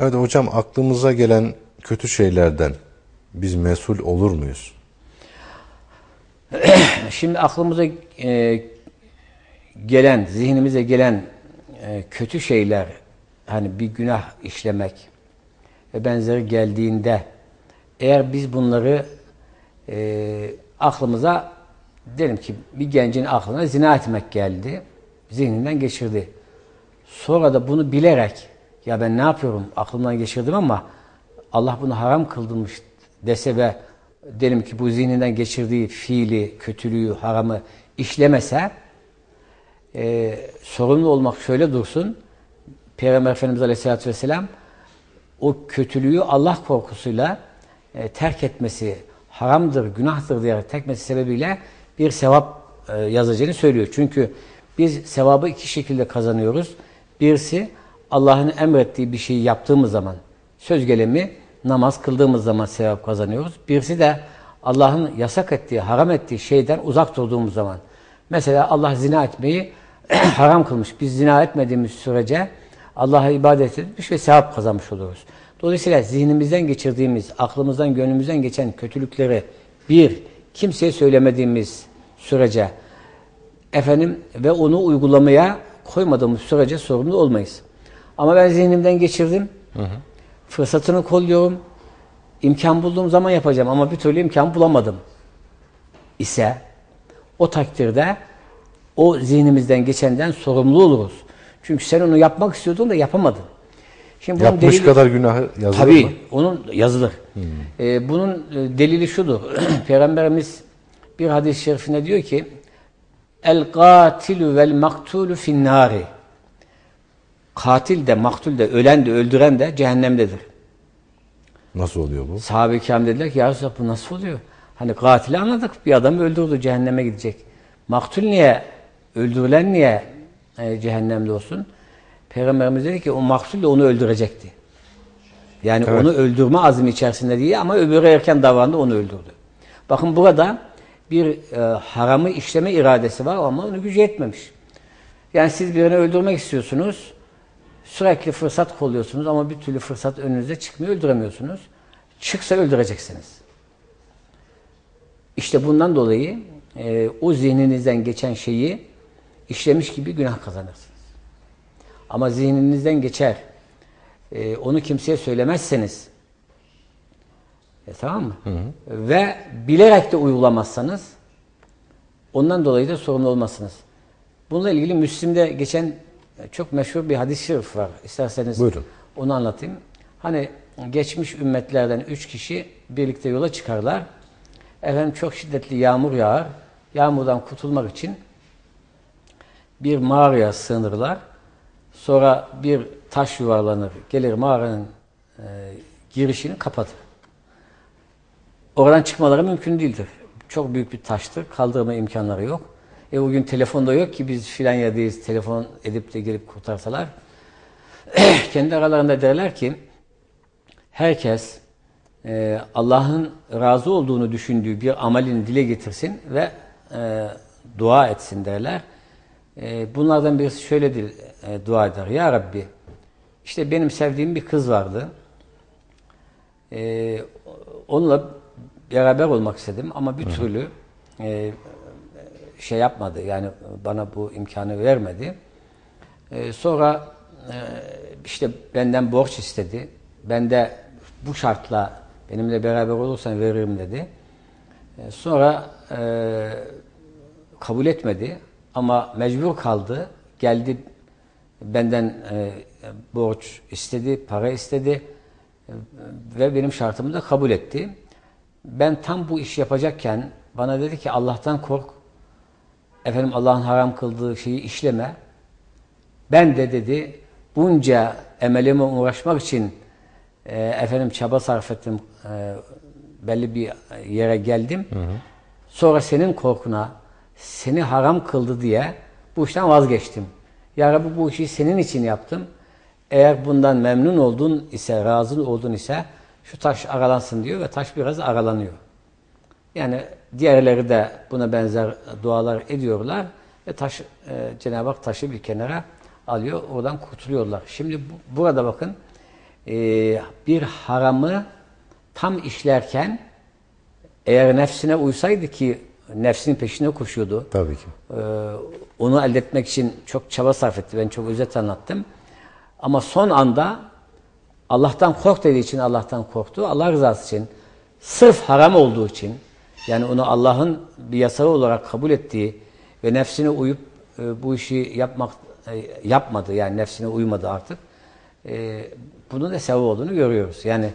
Evet hocam aklımıza gelen kötü şeylerden biz mesul olur muyuz? Şimdi aklımıza e, gelen, zihnimize gelen e, kötü şeyler, hani bir günah işlemek ve benzeri geldiğinde eğer biz bunları e, aklımıza diyelim ki bir gencin aklına zina etmek geldi, zihninden geçirdi. Sonra da bunu bilerek ya ben ne yapıyorum aklımdan geçirdim ama Allah bunu haram kıldırmış dese ve diyelim ki bu zihninden geçirdiği fiili, kötülüğü, haramı işlemese e, sorumlu olmak şöyle dursun. Peygamber Efendimiz Aleyhisselatü Vesselam o kötülüğü Allah korkusuyla e, terk etmesi haramdır, günahtır diyerek terk etmesi sebebiyle bir sevap e, yazacağını söylüyor. Çünkü biz sevabı iki şekilde kazanıyoruz. Birisi Allah'ın emrettiği bir şeyi yaptığımız zaman, söz gelimi namaz kıldığımız zaman sevap kazanıyoruz. Birisi de Allah'ın yasak ettiği, haram ettiği şeyden uzak durduğumuz zaman. Mesela Allah zina etmeyi haram kılmış. Biz zina etmediğimiz sürece Allah'a ibadet etmiş ve sevap kazanmış oluruz. Dolayısıyla zihnimizden geçirdiğimiz, aklımızdan, gönlümüzden geçen kötülükleri bir, kimseye söylemediğimiz sürece efendim ve onu uygulamaya koymadığımız sürece sorumlu olmayız. Ama ben zihnimden geçirdim. Hı hı. Fırsatını kolluyorum. İmkan bulduğum zaman yapacağım ama bir türlü imkan bulamadım. ise o takdirde o zihnimizden geçenden sorumlu oluruz. Çünkü sen onu yapmak istiyordun da yapamadın. Şimdi bunun Yapmış delili, kadar günah yazılır tabii, mı? onun yazılır. Hmm. Ee, bunun e, delili şudur. Peygamberimiz bir hadis-i şerifinde diyor ki El katilü vel maktulü finnari Katil de, maktul de, ölen de, öldüren de cehennemdedir. Nasıl oluyor bu? Sahabe-i kiram dediler ki ya Resulallah bu nasıl oluyor? Hani katili anladık. Bir adam öldürdü cehenneme gidecek. Maktul niye? Öldürülen niye e, cehennemde olsun? Peygamberimiz dedi ki o maktul de onu öldürecekti. Yani evet. onu öldürme azmi içerisinde değil ama öbürü erken davrandı onu öldürdü. Bakın burada bir e, haramı işleme iradesi var ama onu gücü yetmemiş. Yani siz birini öldürmek istiyorsunuz. Sürekli fırsat kolluyorsunuz ama bir türlü fırsat önünüze çıkmıyor, öldüremiyorsunuz. Çıksa öldüreceksiniz. İşte bundan dolayı e, o zihninizden geçen şeyi işlemiş gibi günah kazanırsınız. Ama zihninizden geçer, e, onu kimseye söylemezseniz, e, tamam mı? Hı hı. Ve bilerek de uygulamazsanız, ondan dolayı da sorumlu olmazsınız. Bununla ilgili Müslim'de geçen çok meşhur bir hadis-i şerif var. İsterseniz Buyurun. onu anlatayım. Hani geçmiş ümmetlerden üç kişi birlikte yola çıkarlar. Efendim çok şiddetli yağmur yağar. Yağmurdan kurtulmak için bir mağaraya sığınırlar. Sonra bir taş yuvarlanır. Gelir mağaranın e, girişini kapatır. Oradan çıkmaları mümkün değildir. Çok büyük bir taştır. Kaldırma imkanları yok. E bugün telefonda yok ki biz filan yerdeyiz telefon edip de gelip kurtarsalar. Kendi aralarında derler ki herkes e, Allah'ın razı olduğunu düşündüğü bir amelini dile getirsin ve e, dua etsin derler. E, bunlardan birisi şöyle e, dua eder. Ya Rabbi işte benim sevdiğim bir kız vardı. E, onunla beraber olmak istedim ama bir türlü e, şey yapmadı. Yani bana bu imkanı vermedi. E, sonra e, işte benden borç istedi. Ben de bu şartla benimle beraber olursan veririm dedi. E, sonra e, kabul etmedi ama mecbur kaldı. Geldi benden e, borç istedi, para istedi e, ve benim şartımı da kabul etti. Ben tam bu iş yapacakken bana dedi ki Allah'tan kork efendim Allah'ın haram kıldığı şeyi işleme. Ben de dedi bunca emelime uğraşmak için e, efendim çaba sarf ettim. E, belli bir yere geldim. Hı hı. Sonra senin korkuna seni haram kıldı diye bu işten vazgeçtim. Ya Rabbi bu işi senin için yaptım. Eğer bundan memnun oldun ise, razı oldun ise şu taş aralansın diyor ve taş biraz aralanıyor. Yani diğerleri de buna benzer dualar ediyorlar ve taş e, Cenab-ı Hak taşı bir kenara alıyor. Oradan kurtuluyorlar. Şimdi bu, burada bakın e, bir haramı tam işlerken eğer nefsine uysaydı ki nefsinin peşine koşuyordu. Tabii ki. Ee, onu elde etmek için çok çaba sarf etti. Ben çok özet anlattım. Ama son anda Allah'tan kork dediği için Allah'tan korktu. Allah rızası için sırf haram olduğu için yani onu Allah'ın bir yasağı olarak kabul ettiği ve nefsine uyup e, bu işi yapmak e, yapmadı. Yani nefsine uymadı artık. E, bunun da sevap olduğunu görüyoruz. Yani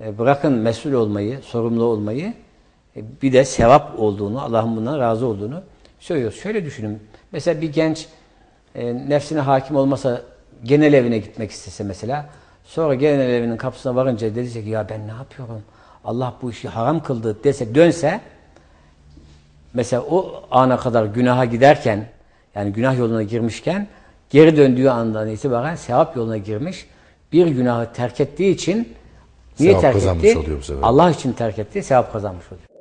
e, bırakın mesul olmayı, sorumlu olmayı e, bir de sevap olduğunu, Allah'ın bundan razı olduğunu söylüyoruz. Şöyle düşünün. Mesela bir genç e, nefsine hakim olmasa genel evine gitmek istese mesela sonra genel evinin kapısına varınca diyecek ki ya ben ne yapıyorum? Allah bu işi haram kıldı dese dönse mesela o ana kadar günaha giderken yani günah yoluna girmişken geri döndüğü andan itibaren sevap yoluna girmiş bir günahı terk ettiği için niye Sevap terk etti? Allah için terk etti, sevap kazanmış oluyor.